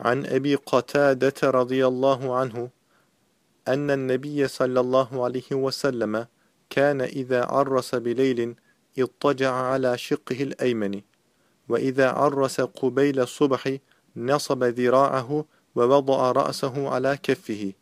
عن أبي قتادة رضي الله عنه أن النبي صلى الله عليه وسلم كان إذا عرس بليل اضطجع على شقه الأيمن وإذا عرس قبيل الصبح نصب ذراعه ووضع رأسه على كفه.